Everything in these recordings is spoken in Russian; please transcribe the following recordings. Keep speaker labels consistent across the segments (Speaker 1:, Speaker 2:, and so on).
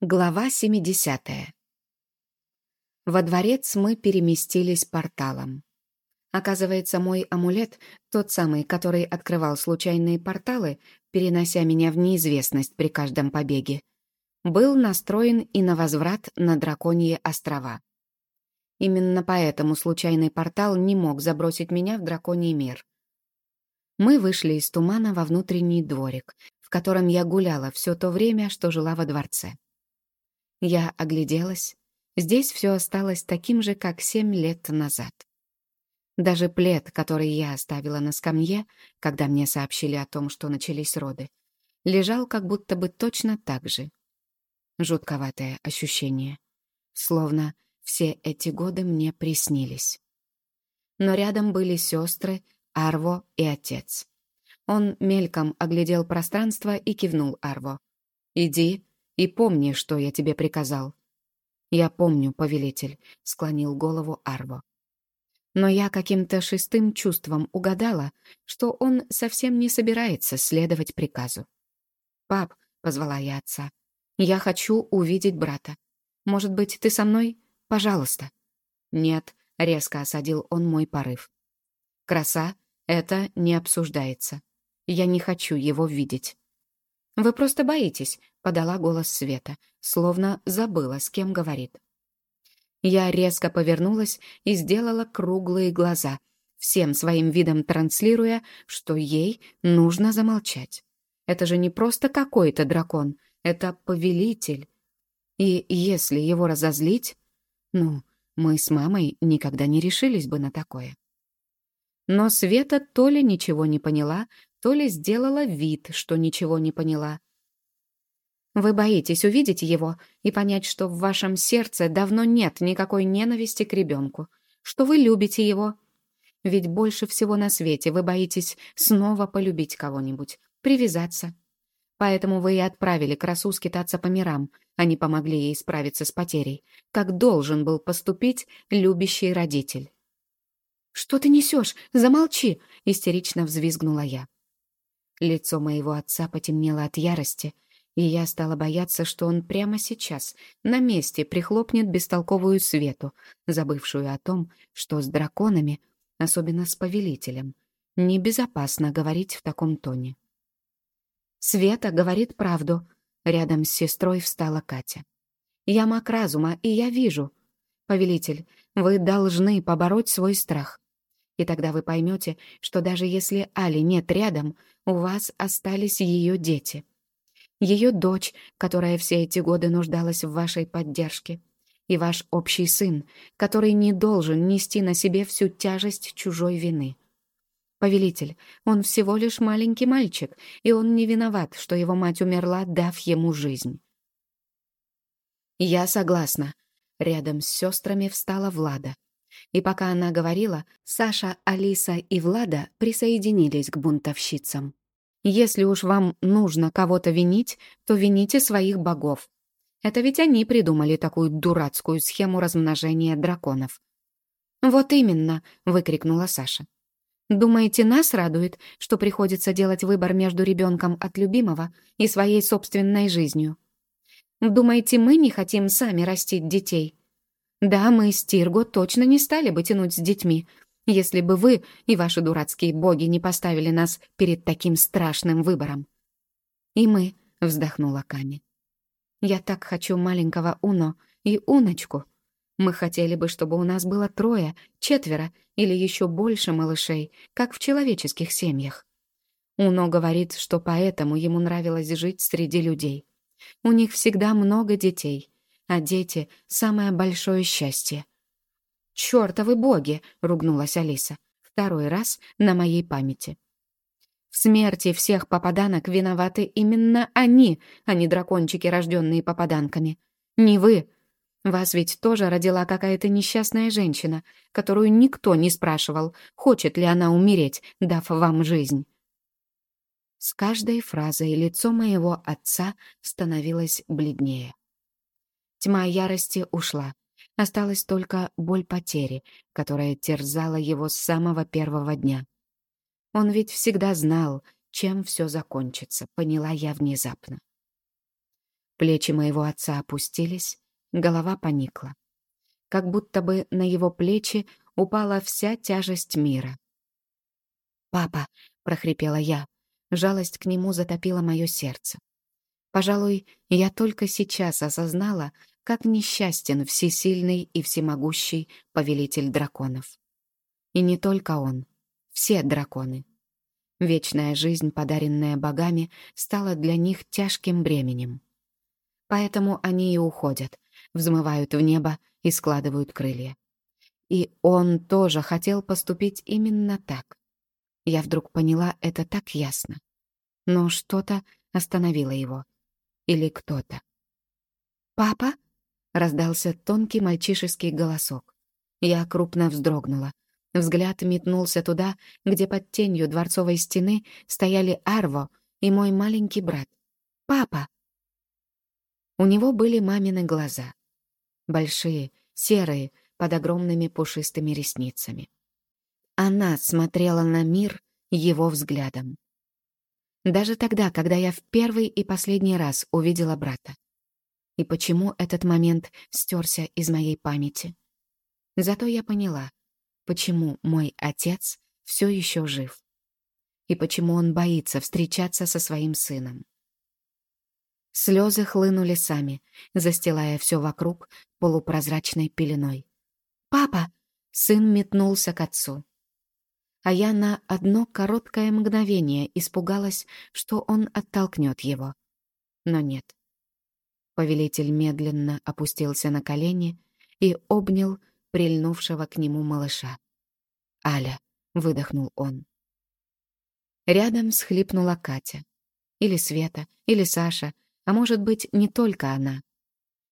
Speaker 1: Глава 70. Во дворец мы переместились порталом. Оказывается, мой амулет, тот самый, который открывал случайные порталы, перенося меня в неизвестность при каждом побеге, был настроен и на возврат на Драконьи острова. Именно поэтому случайный портал не мог забросить меня в Драконий мир. Мы вышли из тумана во внутренний дворик, в котором я гуляла все то время, что жила во дворце. Я огляделась. Здесь все осталось таким же, как семь лет назад. Даже плед, который я оставила на скамье, когда мне сообщили о том, что начались роды, лежал как будто бы точно так же. Жутковатое ощущение. Словно все эти годы мне приснились. Но рядом были сестры, Арво и отец. Он мельком оглядел пространство и кивнул Арво. «Иди и помни, что я тебе приказал». «Я помню, повелитель», — склонил голову Арво. Но я каким-то шестым чувством угадала, что он совсем не собирается следовать приказу. «Пап», — позвала я отца, — «я хочу увидеть брата. Может быть, ты со мной? Пожалуйста». «Нет», — резко осадил он мой порыв. «Краса, это не обсуждается. Я не хочу его видеть». «Вы просто боитесь», — подала голос Света, словно забыла, с кем говорит. Я резко повернулась и сделала круглые глаза, всем своим видом транслируя, что ей нужно замолчать. Это же не просто какой-то дракон, это повелитель. И если его разозлить, ну, мы с мамой никогда не решились бы на такое. Но Света то ли ничего не поняла, то ли сделала вид, что ничего не поняла. Вы боитесь увидеть его и понять, что в вашем сердце давно нет никакой ненависти к ребенку, что вы любите его. Ведь больше всего на свете вы боитесь снова полюбить кого-нибудь, привязаться. Поэтому вы и отправили красу скитаться по мирам, а не помогли ей справиться с потерей, как должен был поступить любящий родитель. «Что ты несешь? Замолчи!» — истерично взвизгнула я. Лицо моего отца потемнело от ярости, и я стала бояться, что он прямо сейчас на месте прихлопнет бестолковую свету, забывшую о том, что с драконами, особенно с повелителем, небезопасно говорить в таком тоне. «Света говорит правду», — рядом с сестрой встала Катя. «Я маг разума, и я вижу. Повелитель, вы должны побороть свой страх. И тогда вы поймете, что даже если Али нет рядом, у вас остались ее дети. Ее дочь, которая все эти годы нуждалась в вашей поддержке. И ваш общий сын, который не должен нести на себе всю тяжесть чужой вины. Повелитель, он всего лишь маленький мальчик, и он не виноват, что его мать умерла, дав ему жизнь. Я согласна. Рядом с сестрами встала Влада. И пока она говорила, Саша, Алиса и Влада присоединились к бунтовщицам. «Если уж вам нужно кого-то винить, то вините своих богов. Это ведь они придумали такую дурацкую схему размножения драконов». «Вот именно!» — выкрикнула Саша. «Думаете, нас радует, что приходится делать выбор между ребенком от любимого и своей собственной жизнью? Думаете, мы не хотим сами растить детей?» Да, мы с Тирго точно не стали бы тянуть с детьми, если бы вы и ваши дурацкие боги не поставили нас перед таким страшным выбором. И мы, — вздохнула Ками. Я так хочу маленького Уно и Уночку. Мы хотели бы, чтобы у нас было трое, четверо или еще больше малышей, как в человеческих семьях. Уно говорит, что поэтому ему нравилось жить среди людей. У них всегда много детей — а дети — самое большое счастье. «Чёртовы боги!» — ругнулась Алиса. Второй раз на моей памяти. В смерти всех попаданок виноваты именно они, а не дракончики, рожденные попаданками. Не вы. Вас ведь тоже родила какая-то несчастная женщина, которую никто не спрашивал, хочет ли она умереть, дав вам жизнь. С каждой фразой лицо моего отца становилось бледнее. Тьма ярости ушла. Осталась только боль потери, которая терзала его с самого первого дня. Он ведь всегда знал, чем все закончится, поняла я внезапно. Плечи моего отца опустились, голова поникла. Как будто бы на его плечи упала вся тяжесть мира. «Папа!» — прохрипела я. Жалость к нему затопила мое сердце. Пожалуй, я только сейчас осознала, как несчастен всесильный и всемогущий повелитель драконов. И не только он, все драконы. Вечная жизнь, подаренная богами, стала для них тяжким бременем. Поэтому они и уходят, взмывают в небо и складывают крылья. И он тоже хотел поступить именно так. Я вдруг поняла это так ясно. Но что-то остановило его. Или кто-то. «Папа?» — раздался тонкий мальчишеский голосок. Я крупно вздрогнула. Взгляд метнулся туда, где под тенью дворцовой стены стояли Арво и мой маленький брат. «Папа!» У него были мамины глаза. Большие, серые, под огромными пушистыми ресницами. Она смотрела на мир его взглядом. Даже тогда, когда я в первый и последний раз увидела брата. И почему этот момент стерся из моей памяти? Зато я поняла, почему мой отец все еще жив. И почему он боится встречаться со своим сыном. Слезы хлынули сами, застилая все вокруг полупрозрачной пеленой. «Папа!» — сын метнулся к отцу. А я на одно короткое мгновение испугалась, что он оттолкнет его. Но нет. Повелитель медленно опустился на колени и обнял прильнувшего к нему малыша. «Аля», — выдохнул он. Рядом схлипнула Катя. Или Света, или Саша, а может быть, не только она.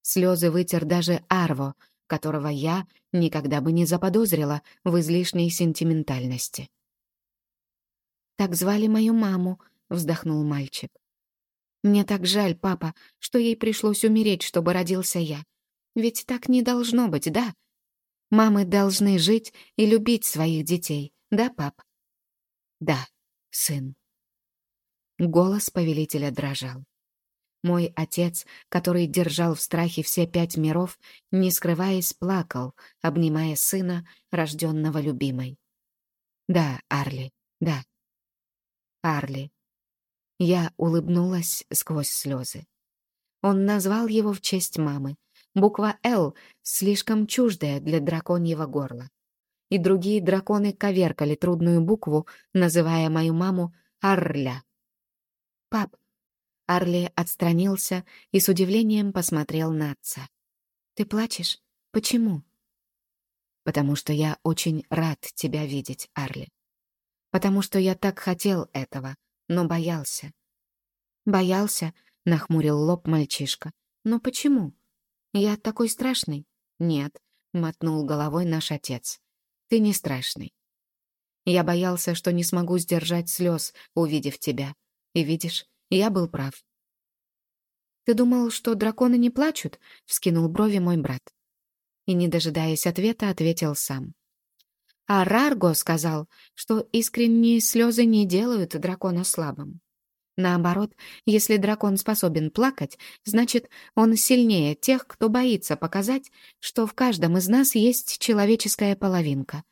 Speaker 1: Слезы вытер даже Арво, которого я никогда бы не заподозрила в излишней сентиментальности. «Так звали мою маму», — вздохнул мальчик. «Мне так жаль, папа, что ей пришлось умереть, чтобы родился я. Ведь так не должно быть, да? Мамы должны жить и любить своих детей, да, пап?» «Да, сын». Голос повелителя дрожал. Мой отец, который держал в страхе все пять миров, не скрываясь, плакал, обнимая сына, рожденного любимой. «Да, Арли, да. Арли». Я улыбнулась сквозь слезы. Он назвал его в честь мамы. Буква «Л» слишком чуждая для драконьего горла. И другие драконы коверкали трудную букву, называя мою маму Арля. «Пап, Арли отстранился и с удивлением посмотрел на отца. «Ты плачешь? Почему?» «Потому что я очень рад тебя видеть, Арли. Потому что я так хотел этого, но боялся». «Боялся?» — нахмурил лоб мальчишка. «Но почему? Я такой страшный?» «Нет», — мотнул головой наш отец. «Ты не страшный. Я боялся, что не смогу сдержать слез, увидев тебя. И видишь, я был прав. «Ты думал, что драконы не плачут?» — вскинул брови мой брат. И, не дожидаясь ответа, ответил сам. А Рарго сказал, что искренние слезы не делают дракона слабым. Наоборот, если дракон способен плакать, значит, он сильнее тех, кто боится показать, что в каждом из нас есть человеческая половинка.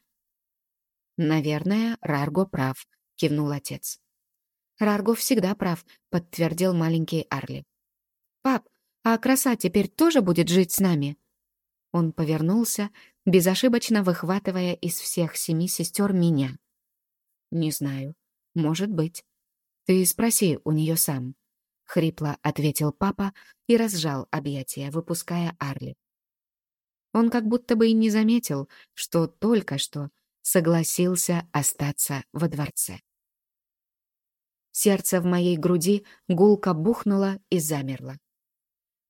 Speaker 1: «Наверное, Рарго прав», — кивнул отец. «Рарго всегда прав», — подтвердил маленький Арли. «Пап, а краса теперь тоже будет жить с нами?» Он повернулся, безошибочно выхватывая из всех семи сестер меня. «Не знаю. Может быть. Ты спроси у нее сам», — хрипло ответил папа и разжал объятия, выпуская Арли. Он как будто бы и не заметил, что только что согласился остаться во дворце. Сердце в моей груди гулко бухнуло и замерло.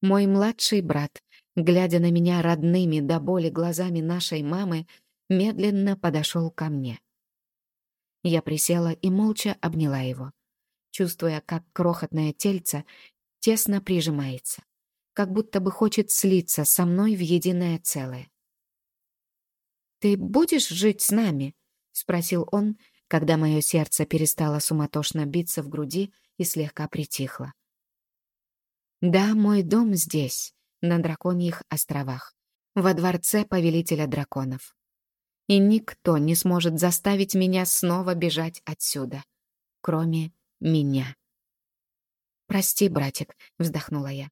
Speaker 1: Мой младший брат, глядя на меня родными до боли глазами нашей мамы, медленно подошел ко мне. Я присела и молча обняла его, чувствуя, как крохотное тельце тесно прижимается, как будто бы хочет слиться со мной в единое целое. «Ты будешь жить с нами?» — спросил он, когда мое сердце перестало суматошно биться в груди и слегка притихло. Да, мой дом здесь, на Драконьих островах, во дворце повелителя драконов. И никто не сможет заставить меня снова бежать отсюда, кроме меня. «Прости, братик», — вздохнула я.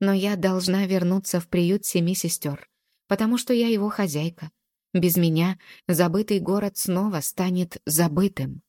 Speaker 1: «Но я должна вернуться в приют семи сестер, потому что я его хозяйка. Без меня забытый город снова станет забытым».